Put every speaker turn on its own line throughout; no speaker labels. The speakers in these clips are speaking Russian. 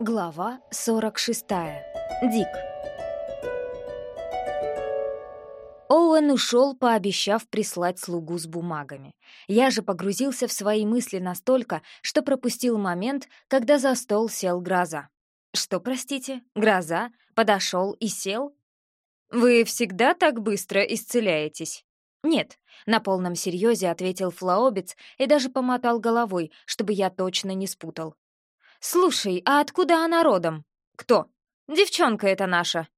Глава 46. Дик. Оуэн ушел, пообещав прислать слугу с бумагами. Я же погрузился в свои мысли настолько, что пропустил момент, когда за стол сел гроза. Что, простите, гроза? Подошел и сел? «Вы всегда так быстро исцеляетесь?» «Нет», — на полном серьезе ответил Флаобец и даже помотал головой, чтобы я точно не спутал. «Слушай, а откуда она родом?» «Кто?» «Девчонка это наша».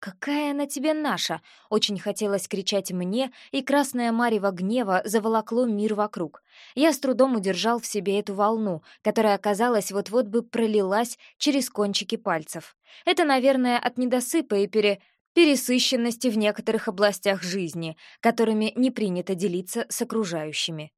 «Какая она тебе наша?» — очень хотелось кричать мне, и красное марево гнева заволокло мир вокруг. Я с трудом удержал в себе эту волну, которая, казалось, вот-вот бы пролилась через кончики пальцев. Это, наверное, от недосыпа и пере... пересыщенности в некоторых областях жизни, которыми не принято делиться с окружающими.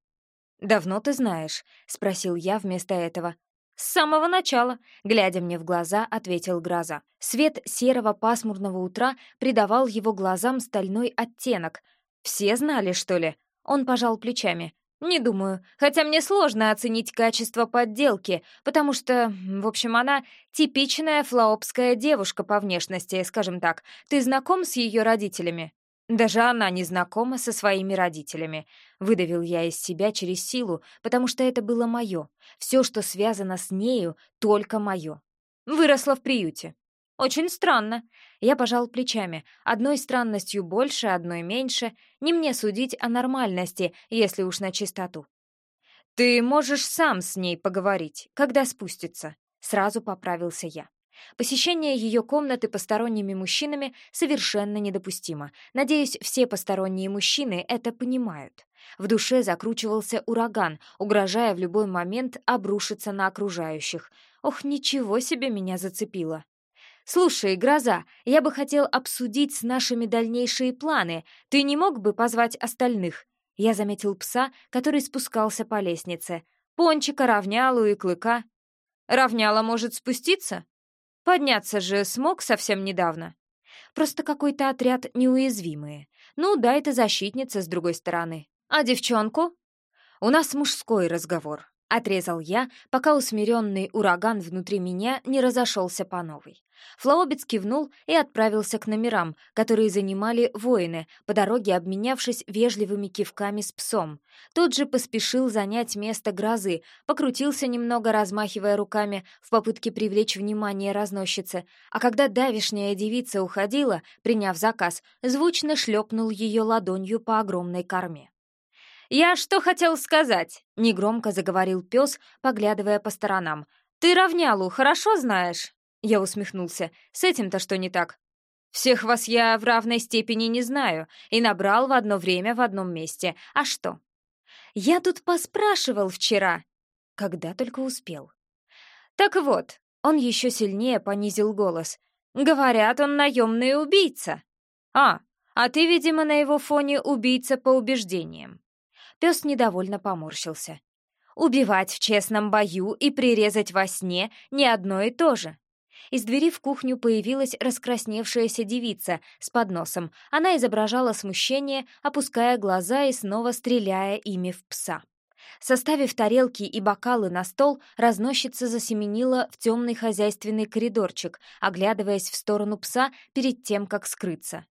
«Давно ты знаешь?» — спросил я вместо этого. «С самого начала», — глядя мне в глаза, ответил Гроза. Свет серого пасмурного утра придавал его глазам стальной оттенок. «Все знали, что ли?» Он пожал плечами. «Не думаю, хотя мне сложно оценить качество подделки, потому что, в общем, она типичная флаопская девушка по внешности, скажем так. Ты знаком с ее родителями?» Даже она не знакома со своими родителями. Выдавил я из себя через силу, потому что это было мое. Все, что связано с нею, только мое. Выросла в приюте. Очень странно. Я пожал плечами. Одной странностью больше, одной меньше. Не мне судить о нормальности, если уж на чистоту. Ты можешь сам с ней поговорить, когда спустится. Сразу поправился я. Посещение ее комнаты посторонними мужчинами совершенно недопустимо. Надеюсь, все посторонние мужчины это понимают. В душе закручивался ураган, угрожая в любой момент обрушиться на окружающих. Ох, ничего себе меня зацепило. «Слушай, Гроза, я бы хотел обсудить с нашими дальнейшие планы. Ты не мог бы позвать остальных?» Я заметил пса, который спускался по лестнице. Пончика, равнялу и клыка. «Равняла может спуститься?» Подняться же смог совсем недавно. Просто какой-то отряд неуязвимые. Ну, да, это защитница с другой стороны. А девчонку? У нас мужской разговор. Отрезал я, пока усмиренный ураган внутри меня не разошелся по новой. Флаобец кивнул и отправился к номерам, которые занимали воины, по дороге обменявшись вежливыми кивками с псом. Тот же поспешил занять место грозы, покрутился немного, размахивая руками в попытке привлечь внимание разносчицы, а когда давишняя девица уходила, приняв заказ, звучно шлепнул ее ладонью по огромной корме. «Я что хотел сказать?» — негромко заговорил пес, поглядывая по сторонам. «Ты равнялу хорошо знаешь?» Я усмехнулся. «С этим-то что не так?» «Всех вас я в равной степени не знаю и набрал в одно время в одном месте. А что?» «Я тут поспрашивал вчера». Когда только успел. «Так вот», — он еще сильнее понизил голос. «Говорят, он наемный убийца». «А, а ты, видимо, на его фоне убийца по убеждениям. Пес недовольно поморщился. «Убивать в честном бою и прирезать во сне — не одно и то же». Из двери в кухню появилась раскрасневшаяся девица с подносом. Она изображала смущение, опуская глаза и снова стреляя ими в пса. Составив тарелки и бокалы на стол, разносчица засеменила в темный хозяйственный коридорчик, оглядываясь в сторону пса перед тем, как скрыться.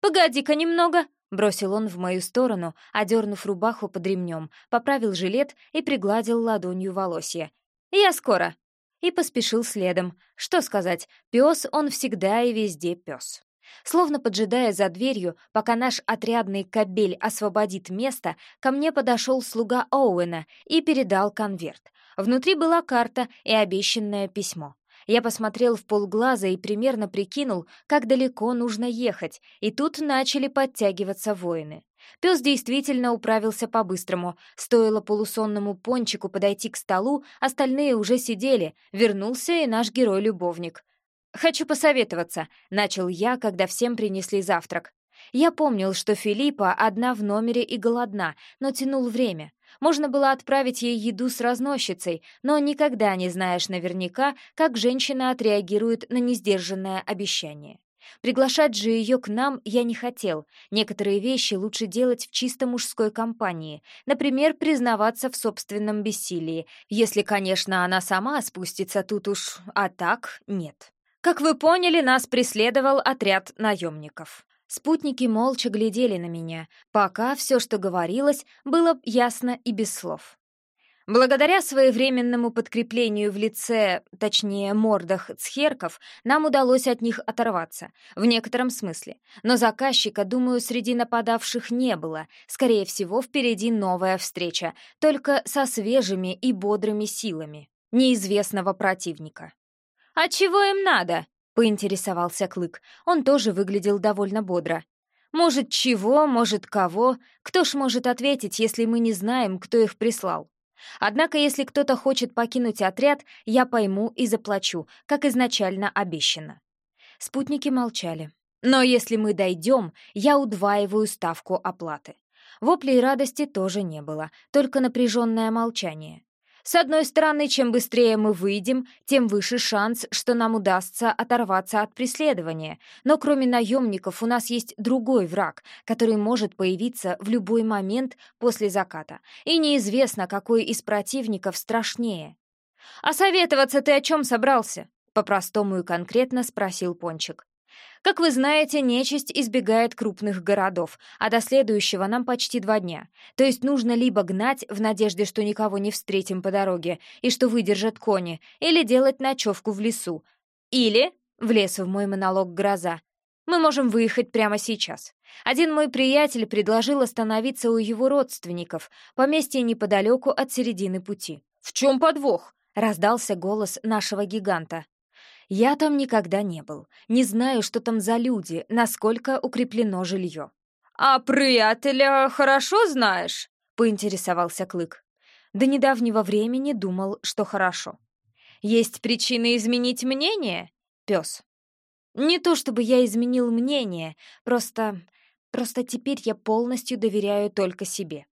«Погоди-ка немного!» Бросил он в мою сторону, одернув рубаху под ремнем, поправил жилет и пригладил ладонью волосья. «Я скоро!» И поспешил следом. Что сказать, пес он всегда и везде пес. Словно поджидая за дверью, пока наш отрядный кобель освободит место, ко мне подошел слуга Оуэна и передал конверт. Внутри была карта и обещанное письмо. Я посмотрел в полглаза и примерно прикинул, как далеко нужно ехать, и тут начали подтягиваться воины. Пес действительно управился по-быстрому. Стоило полусонному пончику подойти к столу, остальные уже сидели, вернулся и наш герой-любовник. «Хочу посоветоваться», — начал я, когда всем принесли завтрак. Я помнил, что Филиппа одна в номере и голодна, но тянул время. Можно было отправить ей еду с разносчицей, но никогда не знаешь наверняка, как женщина отреагирует на несдержанное обещание. Приглашать же ее к нам я не хотел. Некоторые вещи лучше делать в чисто мужской компании. Например, признаваться в собственном бессилии, если, конечно, она сама спустится тут уж, а так нет. Как вы поняли, нас преследовал отряд наемников. Спутники молча глядели на меня, пока все, что говорилось, было ясно и без слов. Благодаря своевременному подкреплению в лице, точнее, мордах цхерков, нам удалось от них оторваться, в некотором смысле. Но заказчика, думаю, среди нападавших не было. Скорее всего, впереди новая встреча, только со свежими и бодрыми силами неизвестного противника. «А чего им надо?» — поинтересовался Клык. Он тоже выглядел довольно бодро. «Может, чего, может, кого? Кто ж может ответить, если мы не знаем, кто их прислал?» Однако, если кто-то хочет покинуть отряд, я пойму и заплачу, как изначально обещано. Спутники молчали. Но если мы дойдем, я удваиваю ставку оплаты. Воплей радости тоже не было, только напряженное молчание. С одной стороны, чем быстрее мы выйдем, тем выше шанс, что нам удастся оторваться от преследования. Но кроме наемников у нас есть другой враг, который может появиться в любой момент после заката. И неизвестно, какой из противников страшнее. «А советоваться ты о чем собрался?» — по-простому и конкретно спросил Пончик. Как вы знаете, нечисть избегает крупных городов, а до следующего нам почти два дня. То есть нужно либо гнать в надежде, что никого не встретим по дороге и что выдержат кони, или делать ночевку в лесу. Или, влез в мой монолог гроза, мы можем выехать прямо сейчас. Один мой приятель предложил остановиться у его родственников, поместье неподалеку от середины пути. «В чем подвох?» — раздался голос нашего гиганта. Я там никогда не был. Не знаю, что там за люди, насколько укреплено жилье. «А приятеля хорошо знаешь?» — поинтересовался Клык. До недавнего времени думал, что хорошо. «Есть причины изменить мнение?» — пес. «Не то чтобы я изменил мнение, просто... просто теперь я полностью доверяю только себе».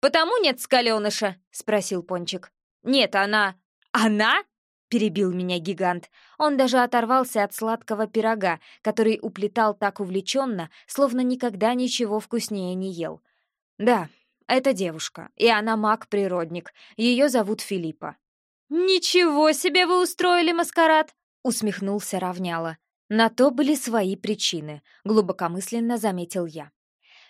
«Потому нет скаленыша?» — спросил Пончик. «Нет, она...» «Она?» Перебил меня гигант. Он даже оторвался от сладкого пирога, который уплетал так увлеченно, словно никогда ничего вкуснее не ел. Да, это девушка, и она маг-природник. Ее зовут Филиппа. «Ничего себе вы устроили маскарад!» — усмехнулся Равняла. На то были свои причины, глубокомысленно заметил я.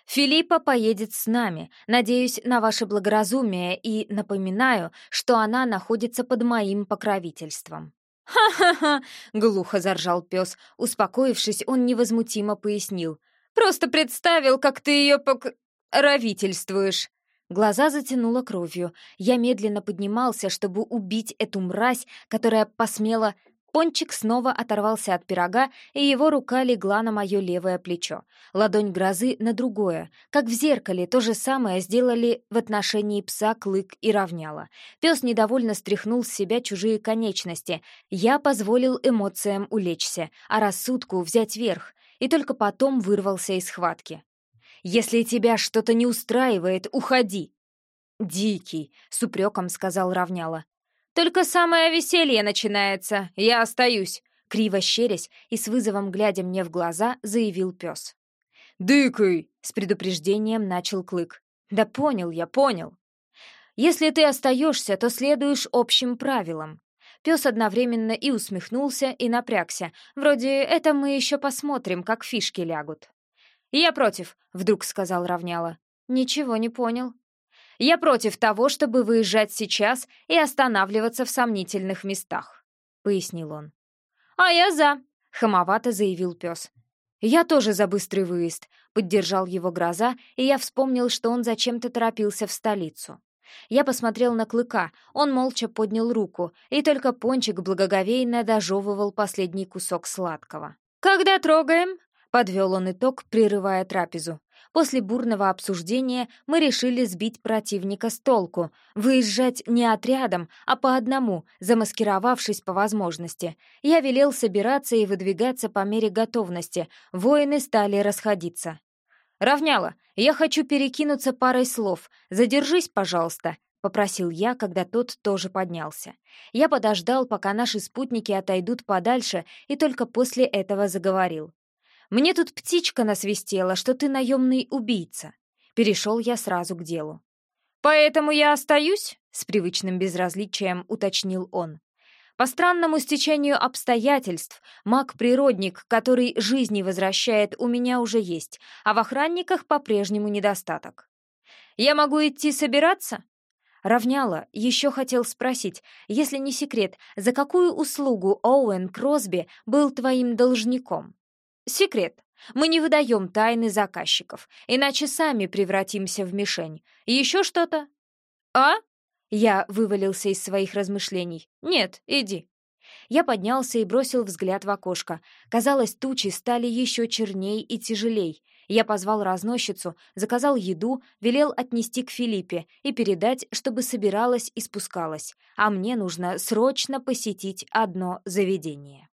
Филиппа поедет с нами. Надеюсь на ваше благоразумие и напоминаю, что она находится под моим покровительством». «Ха-ха-ха!» — глухо заржал пес. Успокоившись, он невозмутимо пояснил. «Просто представил, как ты ее покровительствуешь». Глаза затянуло кровью. Я медленно поднимался, чтобы убить эту мразь, которая посмела Пончик снова оторвался от пирога, и его рука легла на мое левое плечо. Ладонь грозы на другое. Как в зеркале, то же самое сделали в отношении пса Клык и Равняла. Пес недовольно стряхнул с себя чужие конечности. Я позволил эмоциям улечься, а рассудку взять верх, и только потом вырвался из схватки. «Если тебя что-то не устраивает, уходи!» «Дикий», — с упреком сказал Равняла. «Только самое веселье начинается, я остаюсь», — криво щерясь и с вызовом глядя мне в глаза, заявил пес. «Дыкай!» — с предупреждением начал Клык. «Да понял я, понял. Если ты остаешься, то следуешь общим правилам». Пес одновременно и усмехнулся, и напрягся. Вроде это мы еще посмотрим, как фишки лягут. «Я против», — вдруг сказал Равняла. «Ничего не понял», я против того, чтобы выезжать сейчас и останавливаться в сомнительных местах», — пояснил он. «А я за», — хамовато заявил пес. «Я тоже за быстрый выезд», — поддержал его гроза, и я вспомнил, что он зачем-то торопился в столицу. Я посмотрел на Клыка, он молча поднял руку, и только Пончик благоговейно дожевывал последний кусок сладкого. «Когда трогаем?» — подвел он итог, прерывая трапезу. После бурного обсуждения мы решили сбить противника с толку, выезжать не отрядом, а по одному, замаскировавшись по возможности. Я велел собираться и выдвигаться по мере готовности. Воины стали расходиться. «Равняла, я хочу перекинуться парой слов. Задержись, пожалуйста», — попросил я, когда тот тоже поднялся. Я подождал, пока наши спутники отойдут подальше, и только после этого заговорил. Мне тут птичка насвистела, что ты наемный убийца. Перешел я сразу к делу. «Поэтому я остаюсь?» — с привычным безразличием уточнил он. По странному стечению обстоятельств, маг-природник, который жизни возвращает, у меня уже есть, а в охранниках по-прежнему недостаток. «Я могу идти собираться?» Равняла, еще хотел спросить, если не секрет, за какую услугу Оуэн Кросби был твоим должником? Секрет. Мы не выдаем тайны заказчиков, иначе сами превратимся в мишень. Еще что-то? А? Я вывалился из своих размышлений. Нет, иди. Я поднялся и бросил взгляд в окошко. Казалось, тучи стали еще черней и тяжелей. Я позвал разносчицу, заказал еду, велел отнести к Филиппе и передать, чтобы собиралась и спускалась. А мне нужно срочно посетить одно заведение.